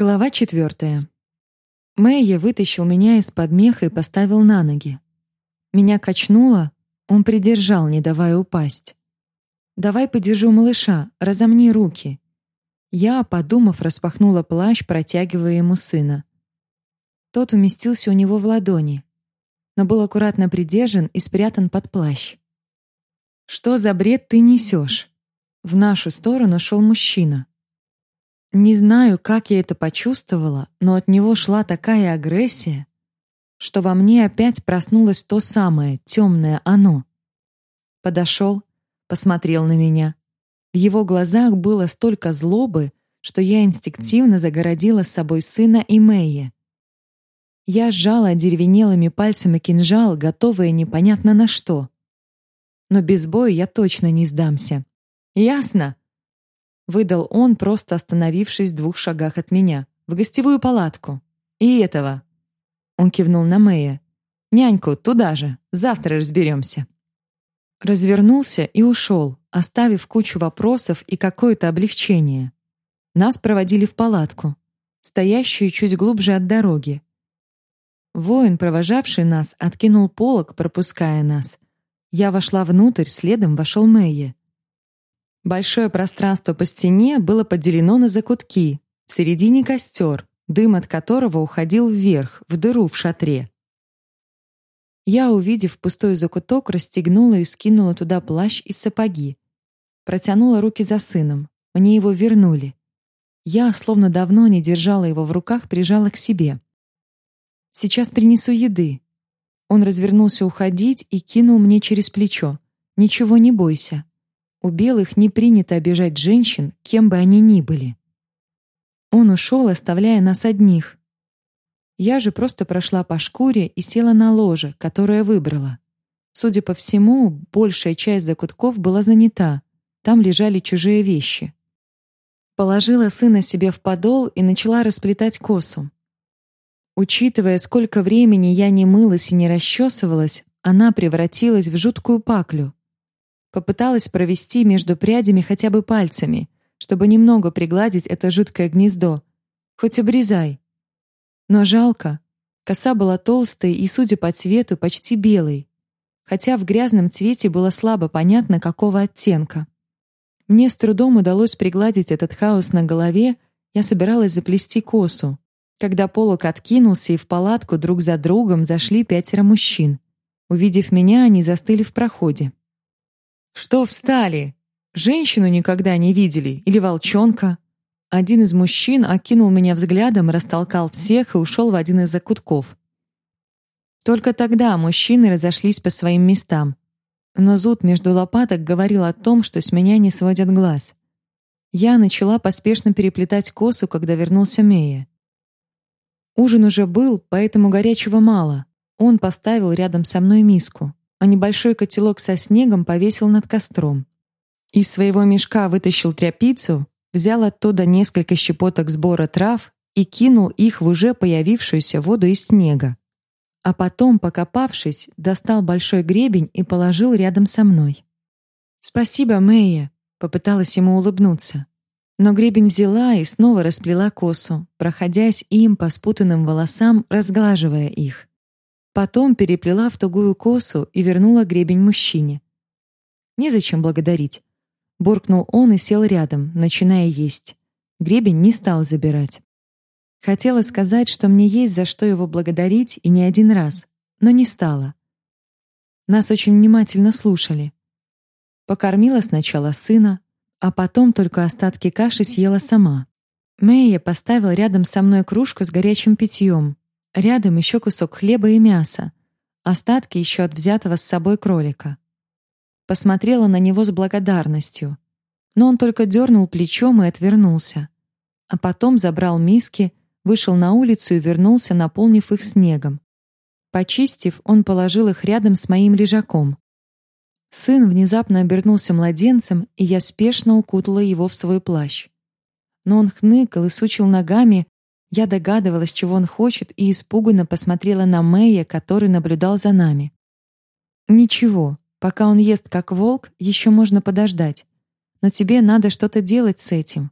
Глава четвертая. Мэйя вытащил меня из-под меха и поставил на ноги. Меня качнуло, он придержал, не давая упасть. «Давай подержу малыша, разомни руки». Я, подумав, распахнула плащ, протягивая ему сына. Тот уместился у него в ладони, но был аккуратно придержан и спрятан под плащ. «Что за бред ты несешь?» В нашу сторону шел мужчина. Не знаю, как я это почувствовала, но от него шла такая агрессия, что во мне опять проснулось то самое темное оно. Подошел, посмотрел на меня. В его глазах было столько злобы, что я инстинктивно загородила с собой сына и Мэйя. Я сжала деревенелыми пальцами кинжал, готовая непонятно на что. Но без боя я точно не сдамся. Ясно? Выдал он, просто остановившись в двух шагах от меня. В гостевую палатку. И этого. Он кивнул на Мэя. Няньку туда же. Завтра разберемся. Развернулся и ушел, оставив кучу вопросов и какое-то облегчение. Нас проводили в палатку, стоящую чуть глубже от дороги. Воин, провожавший нас, откинул полог, пропуская нас. Я вошла внутрь, следом вошел Мэйе. Большое пространство по стене было поделено на закутки. В середине костер, дым от которого уходил вверх, в дыру в шатре. Я, увидев пустой закуток, расстегнула и скинула туда плащ и сапоги. Протянула руки за сыном. Мне его вернули. Я, словно давно не держала его в руках, прижала к себе. «Сейчас принесу еды». Он развернулся уходить и кинул мне через плечо. «Ничего не бойся. У белых не принято обижать женщин, кем бы они ни были. Он ушел, оставляя нас одних. Я же просто прошла по шкуре и села на ложе, которое выбрала. Судя по всему, большая часть закутков была занята. Там лежали чужие вещи. Положила сына себе в подол и начала расплетать косу. Учитывая, сколько времени я не мылась и не расчесывалась, она превратилась в жуткую паклю. Попыталась провести между прядями хотя бы пальцами, чтобы немного пригладить это жуткое гнездо. Хоть обрезай. Но жалко. Коса была толстой и, судя по цвету, почти белой. Хотя в грязном цвете было слабо понятно, какого оттенка. Мне с трудом удалось пригладить этот хаос на голове, я собиралась заплести косу, когда полок откинулся, и в палатку друг за другом зашли пятеро мужчин. Увидев меня, они застыли в проходе. «Что встали? Женщину никогда не видели? Или волчонка?» Один из мужчин окинул меня взглядом, растолкал всех и ушел в один из закутков. Только тогда мужчины разошлись по своим местам. Но зуд между лопаток говорил о том, что с меня не сводят глаз. Я начала поспешно переплетать косу, когда вернулся Мея. Ужин уже был, поэтому горячего мало. Он поставил рядом со мной миску а небольшой котелок со снегом повесил над костром. Из своего мешка вытащил тряпицу, взял оттуда несколько щепоток сбора трав и кинул их в уже появившуюся воду из снега. А потом, покопавшись, достал большой гребень и положил рядом со мной. «Спасибо, Мэйя», — попыталась ему улыбнуться. Но гребень взяла и снова расплела косу, проходясь им по спутанным волосам, разглаживая их. Потом переплела в тугую косу и вернула гребень мужчине. «Незачем благодарить», — буркнул он и сел рядом, начиная есть. Гребень не стал забирать. Хотела сказать, что мне есть за что его благодарить и не один раз, но не стала. Нас очень внимательно слушали. Покормила сначала сына, а потом только остатки каши съела сама. Мэйя поставил рядом со мной кружку с горячим питьем, Рядом еще кусок хлеба и мяса, остатки еще от взятого с собой кролика. Посмотрела на него с благодарностью, но он только дернул плечом и отвернулся. А потом забрал миски, вышел на улицу и вернулся, наполнив их снегом. Почистив, он положил их рядом с моим лежаком. Сын внезапно обернулся младенцем, и я спешно укутала его в свой плащ. Но он хныкал и сучил ногами, я догадывалась, чего он хочет, и испуганно посмотрела на Мэя, который наблюдал за нами. «Ничего, пока он ест как волк, еще можно подождать. Но тебе надо что-то делать с этим».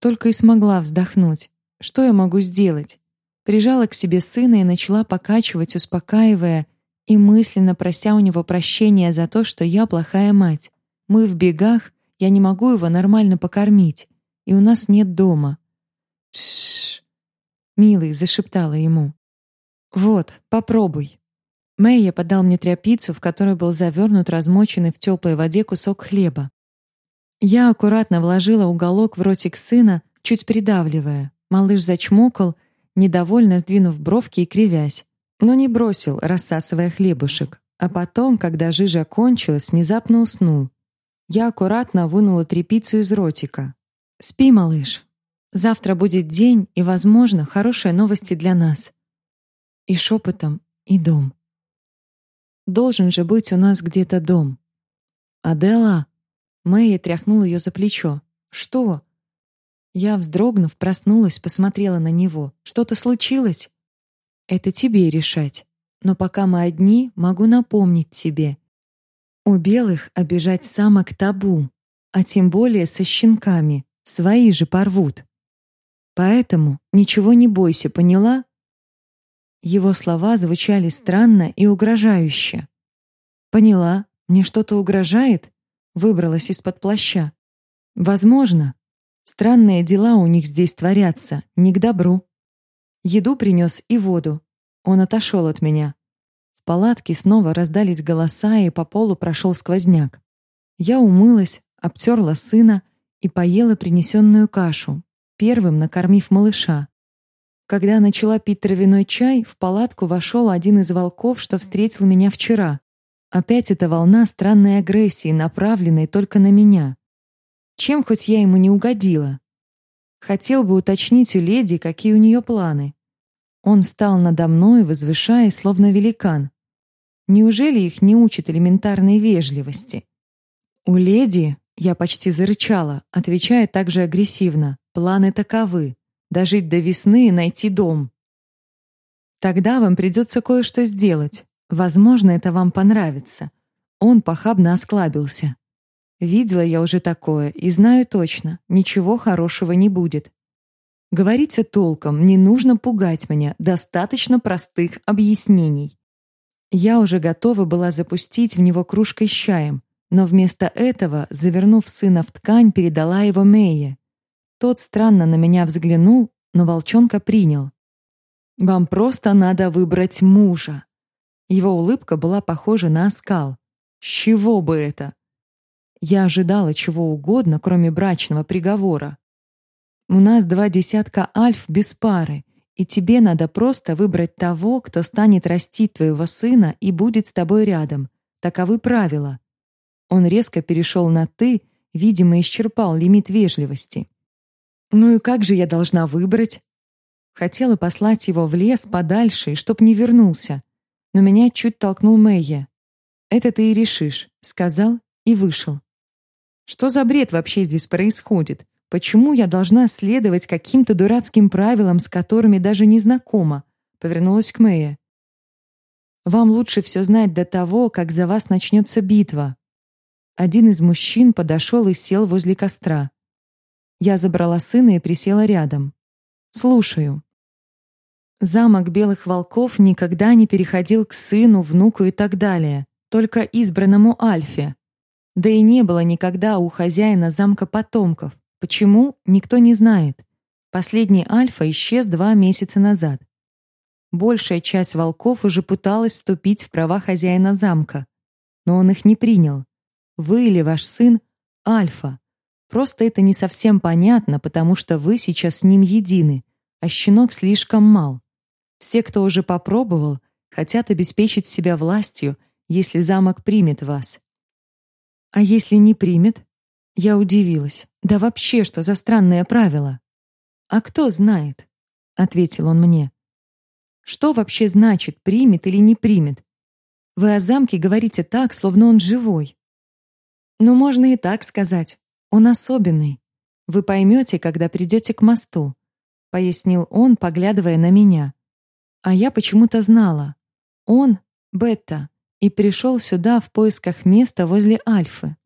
Только и смогла вздохнуть. Что я могу сделать? Прижала к себе сына и начала покачивать, успокаивая и мысленно прося у него прощения за то, что я плохая мать. Мы в бегах, я не могу его нормально покормить, и у нас нет дома. Тш, милый, зашептала ему. Вот, попробуй. Мэйя подал мне тряпицу, в которой был завернут размоченный в теплой воде кусок хлеба. Я аккуратно вложила уголок в ротик сына, чуть придавливая. Малыш зачмокал, недовольно сдвинув бровки и кривясь, но не бросил, рассасывая хлебушек. А потом, когда жижа кончилась, внезапно уснул. Я аккуратно вынула тряпицу из ротика. «Спи, малыш. Завтра будет день, и, возможно, хорошие новости для нас». И шепотом, и дом. Должен же быть у нас где-то дом. Адела. Мэя тряхнула ее за плечо. Что? Я, вздрогнув, проснулась, посмотрела на него. Что-то случилось? Это тебе решать. Но пока мы одни, могу напомнить тебе. У белых обижать самок табу, а тем более со щенками. Свои же порвут. Поэтому ничего не бойся, поняла? Его слова звучали странно и угрожающе. Поняла, мне что-то угрожает? Выбралась из-под плаща. Возможно. Странные дела у них здесь творятся, не к добру. Еду принес и воду. Он отошел от меня. В палатке снова раздались голоса, и по полу прошел сквозняк. Я умылась, обтерла сына и поела принесенную кашу, первым накормив малыша. Когда начала пить травяной чай, в палатку вошел один из волков, что встретил меня вчера. Опять эта волна странной агрессии, направленной только на меня. Чем хоть я ему не угодила? Хотел бы уточнить у леди, какие у нее планы. Он встал надо мной, возвышаясь, словно великан. Неужели их не учат элементарной вежливости? У леди я почти зарычала, отвечая также агрессивно. Планы таковы: дожить до весны и найти дом. Тогда вам придется кое-что сделать. Возможно, это вам понравится. Он похабно осклабился. Видела я уже такое и знаю точно, ничего хорошего не будет. Говорите толком, не нужно пугать меня, достаточно простых объяснений. Я уже готова была запустить в него кружкой с чаем, но вместо этого, завернув сына в ткань, передала его Мэйе. Тот странно на меня взглянул, но волчонка принял. «Вам просто надо выбрать мужа». Его улыбка была похожа на оскал. «С чего бы это?» Я ожидала чего угодно, кроме брачного приговора. «У нас два десятка альф без пары, и тебе надо просто выбрать того, кто станет растить твоего сына и будет с тобой рядом. Таковы правила». Он резко перешел на «ты», видимо, исчерпал лимит вежливости. Ну и как же я должна выбрать? Хотела послать его в лес подальше, чтоб не вернулся, но меня чуть толкнул Мэйя. «Это ты и решишь», — сказал и вышел. Что за бред вообще здесь происходит? Почему я должна следовать каким-то дурацким правилам, с которыми даже не знакома? Повернулась к Мэйе. Вам лучше все знать до того, как за вас начнется битва. Один из мужчин подошел и сел возле костра. Я забрала сына и присела рядом. Слушаю. Замок белых волков никогда не переходил к сыну, внуку и так далее, только избранному Альфе. Да и не было никогда у хозяина замка потомков. Почему, никто не знает. Последний Альфа исчез два месяца назад. Большая часть волков уже пыталась вступить в права хозяина замка, но он их не принял. Вы или ваш сын — Альфа, Просто это не совсем понятно, потому что вы сейчас с ним едины, а щенок слишком мал. Все, кто уже попробовал, хотят обеспечить себя властью, если замок примет вас. А если не примет? Я удивилась. Да вообще, что за странное правило? А кто знает? ответил он мне. Что вообще значит примет или не примет? Вы о замке говорите так, словно он живой. Ну, можно и так сказать. Он особенный. Вы поймете, когда придете к мосту, пояснил он, поглядывая на меня. А я почему-то знала. Он бета и пришел сюда в поисках места возле Альфы.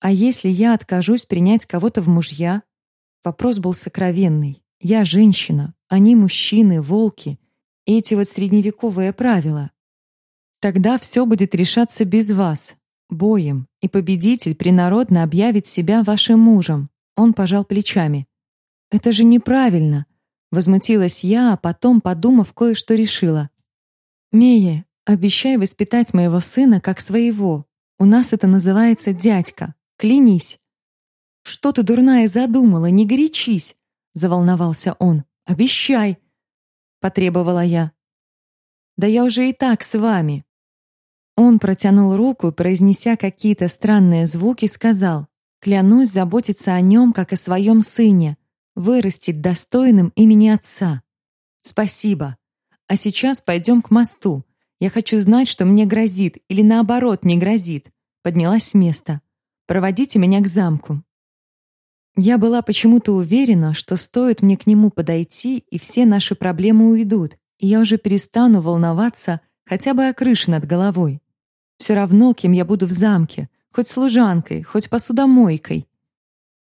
А если я откажусь принять кого-то в мужья? Вопрос был сокровенный. Я женщина, они мужчины, волки. Эти вот средневековые правила. Тогда все будет решаться без вас, боем, и победитель принародно объявит себя вашим мужем. Он пожал плечами. Это же неправильно, возмутилась я, а потом, подумав, кое-что решила. Мие, обещай воспитать моего сына как своего. У нас это называется дядька. Клянись. Что ты дурная задумала? Не горячись, заволновался он. Обещай, потребовала я. Да я уже и так с вами. Он протянул руку, произнеся какие-то странные звуки, сказал: "Клянусь заботиться о нем, как о своем сыне, вырастить достойным имени отца. Спасибо. А сейчас пойдем к мосту. Я хочу знать, что мне грозит или наоборот не грозит". Поднялась с места. "Проводите меня к замку". Я была почему-то уверена, что стоит мне к нему подойти, и все наши проблемы уйдут, и я уже перестану волноваться хотя бы о крыше над головой. Все равно, кем я буду в замке, хоть служанкой, хоть посудомойкой.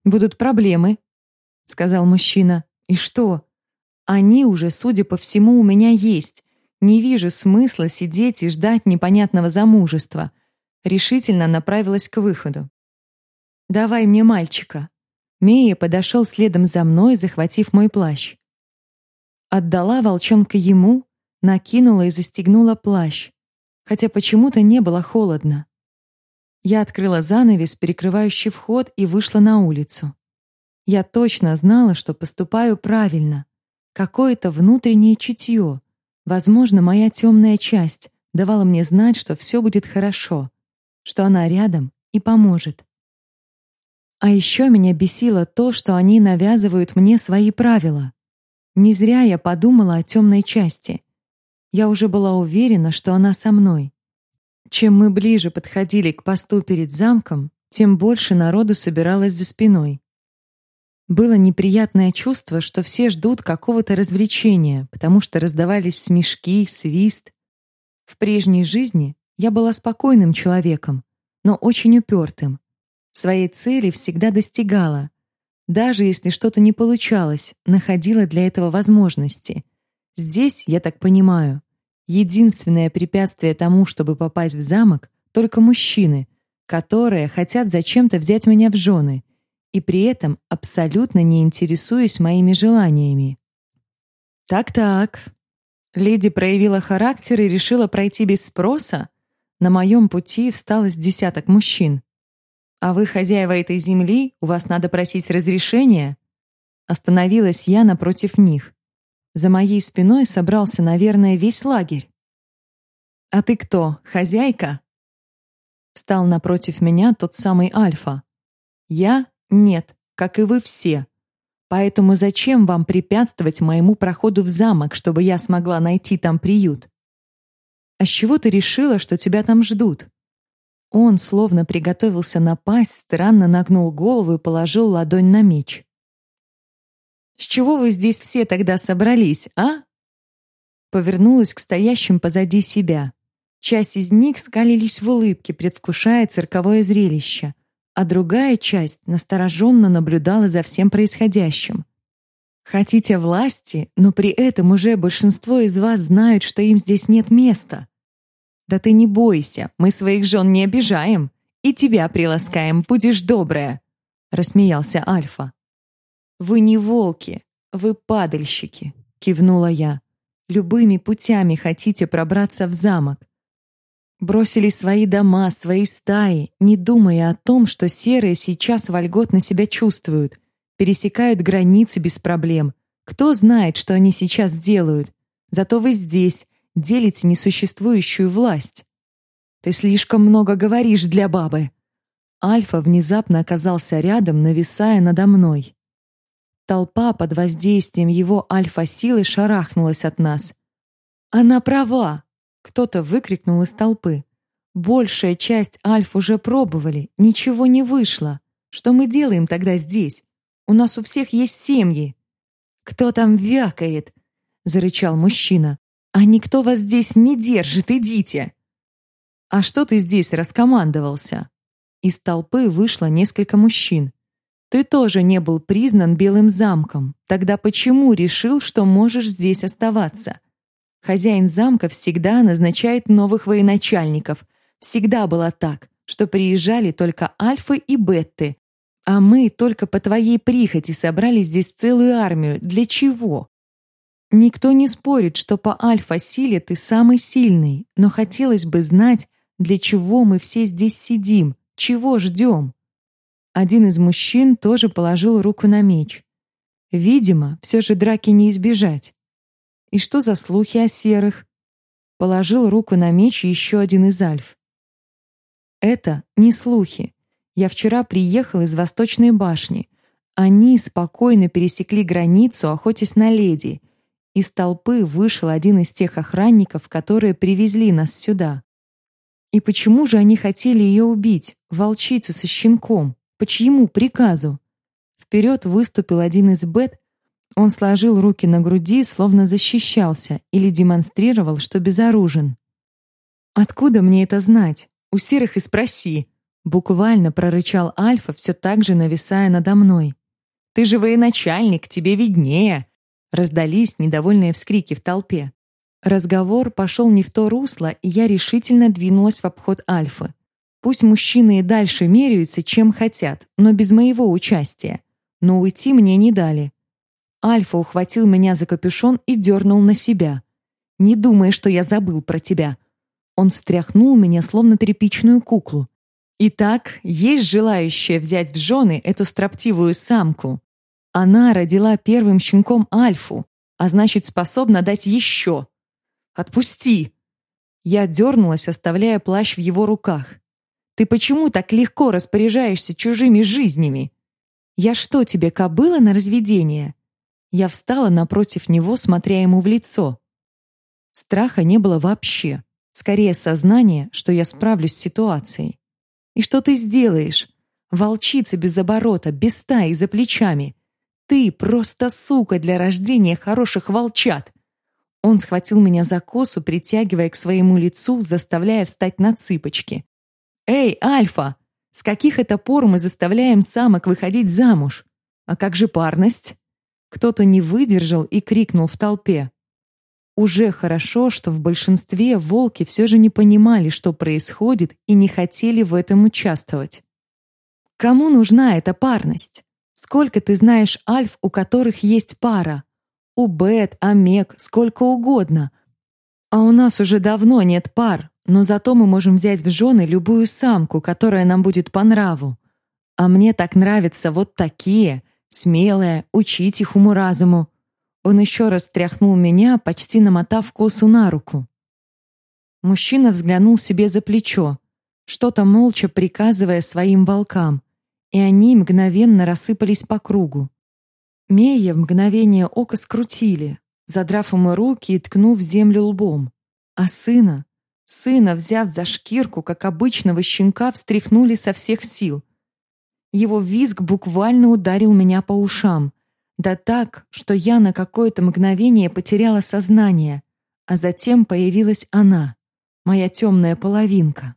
Будут проблемы, сказал мужчина. И что? Они уже, судя по всему, у меня есть. Не вижу смысла сидеть и ждать непонятного замужества. Решительно направилась к выходу. Давай мне мальчика. Мия подошел следом за мной, захватив мой плащ. Отдала волчонка ему, накинула и застегнула плащ хотя почему-то не было холодно. Я открыла занавес, перекрывающий вход, и вышла на улицу. Я точно знала, что поступаю правильно. Какое-то внутреннее чутье, возможно, моя темная часть, давала мне знать, что все будет хорошо, что она рядом и поможет. А еще меня бесило то, что они навязывают мне свои правила. Не зря я подумала о темной части. Я уже была уверена, что она со мной. Чем мы ближе подходили к посту перед замком, тем больше народу собиралось за спиной. Было неприятное чувство, что все ждут какого-то развлечения, потому что раздавались смешки, свист. В прежней жизни я была спокойным человеком, но очень упертым. Своей цели всегда достигала. Даже если что-то не получалось, находила для этого возможности. Здесь, я так понимаю, единственное препятствие тому, чтобы попасть в замок, только мужчины, которые хотят зачем-то взять меня в жены, и при этом абсолютно не интересуясь моими желаниями. Так-так. Леди проявила характер и решила пройти без спроса. На моем пути встало с десяток мужчин. А вы хозяева этой земли, у вас надо просить разрешения. Остановилась я напротив них. За моей спиной собрался, наверное, весь лагерь. «А ты кто, хозяйка?» Встал напротив меня тот самый Альфа. «Я? Нет, как и вы все. Поэтому зачем вам препятствовать моему проходу в замок, чтобы я смогла найти там приют? А с чего ты решила, что тебя там ждут?» Он, словно приготовился напасть, странно нагнул голову и положил ладонь на меч. С чего вы здесь все тогда собрались, а? Повернулась к стоящим позади себя. Часть из них скалились в улыбке, предвкушая цирковое зрелище, а другая часть настороженно наблюдала за всем происходящим. Хотите власти, но при этом уже большинство из вас знают, что им здесь нет места. Да ты не бойся, мы своих жен не обижаем и тебя приласкаем, будешь добрая, рассмеялся Альфа. Вы не волки, вы падальщики, кивнула я. Любыми путями хотите пробраться в замок. Бросили свои дома, свои стаи, не думая о том, что серые сейчас вольготно себя чувствуют, пересекают границы без проблем. Кто знает, что они сейчас делают? Зато вы здесь делите несуществующую власть. Ты слишком много говоришь для бабы. Альфа внезапно оказался рядом, нависая надо мной. Толпа под воздействием его альфа-силы шарахнулась от нас. «Она права!» — кто-то выкрикнул из толпы. «Большая часть альф уже пробовали, ничего не вышло. Что мы делаем тогда здесь? У нас у всех есть семьи». «Кто там вякает?» — зарычал мужчина. «А никто вас здесь не держит, идите!» «А что ты здесь раскомандовался?» Из толпы вышло несколько мужчин. Ты тоже не был признан Белым замком. Тогда почему решил, что можешь здесь оставаться? Хозяин замка всегда назначает новых военачальников. Всегда было так, что приезжали только альфы и бетты. А мы только по твоей прихоти собрали здесь целую армию. Для чего? Никто не спорит, что по альфа-силе ты самый сильный, но хотелось бы знать, для чего мы все здесь сидим, чего ждем. Один из мужчин тоже положил руку на меч. Видимо, все же драки не избежать. И что за слухи о серых? Положил руку на меч еще один из альф. Это не слухи. Я вчера приехал из Восточной башни. Они спокойно пересекли границу, охотясь на леди. Из толпы вышел один из тех охранников, которые привезли нас сюда. И почему же они хотели ее убить, волчицу со щенком? По чьему приказу? Вперед выступил один из бет. Он сложил руки на груди, словно защищался или демонстрировал, что безоружен. Откуда мне это знать? У серых и спроси, буквально прорычал Альфа, все так же нависая надо мной. Ты же военачальник, тебе виднее. Раздались недовольные вскрики в толпе. Разговор пошел не в то русло, и я решительно двинулась в обход Альфы. Пусть мужчины и дальше меряются, чем хотят, но без моего участия. Но уйти мне не дали. Альфа ухватил меня за капюшон и дернул на себя. «Не думай, что я забыл про тебя». Он встряхнул меня, словно тряпичную куклу. «Итак, есть желающая взять в жены эту строптивую самку. Она родила первым щенком Альфу, а значит, способна дать еще. Отпусти!» Я дернулась, оставляя плащ в его руках. Ты почему так легко распоряжаешься чужими жизнями? Я что, тебе кобыла на разведение? Я встала напротив него, смотря ему в лицо. Страха не было вообще. Скорее сознание, что я справлюсь с ситуацией. И что ты сделаешь? Волчица без оборота, без стаи за плечами. Ты просто сука для рождения хороших волчат. Он схватил меня за косу, притягивая к своему лицу, заставляя встать на цыпочки. «Эй, Альфа! С каких это пор мы заставляем самок выходить замуж? А как же парность?» Кто-то не выдержал и крикнул в толпе. Уже хорошо, что в большинстве волки все же не понимали, что происходит, и не хотели в этом участвовать. Кому нужна эта парность? Сколько ты знаешь альф, у которых есть пара? У бет, омег, сколько угодно. А у нас уже давно нет пар, но зато мы можем взять в жены любую самку, которая нам будет по нраву. А мне так нравятся вот такие, смелые, учить их уму-разуму. Он еще раз тряхнул меня, почти намотав косу на руку. Мужчина взглянул себе за плечо, что-то молча приказывая своим волкам, и они мгновенно рассыпались по кругу. Мея в мгновение ока скрутили, задрав ему руки и ткнув землю лбом, а сына Сына, взяв за шкирку, как обычного щенка, встряхнули со всех сил. Его визг буквально ударил меня по ушам. Да так, что я на какое-то мгновение потеряла сознание, а затем появилась она, моя темная половинка.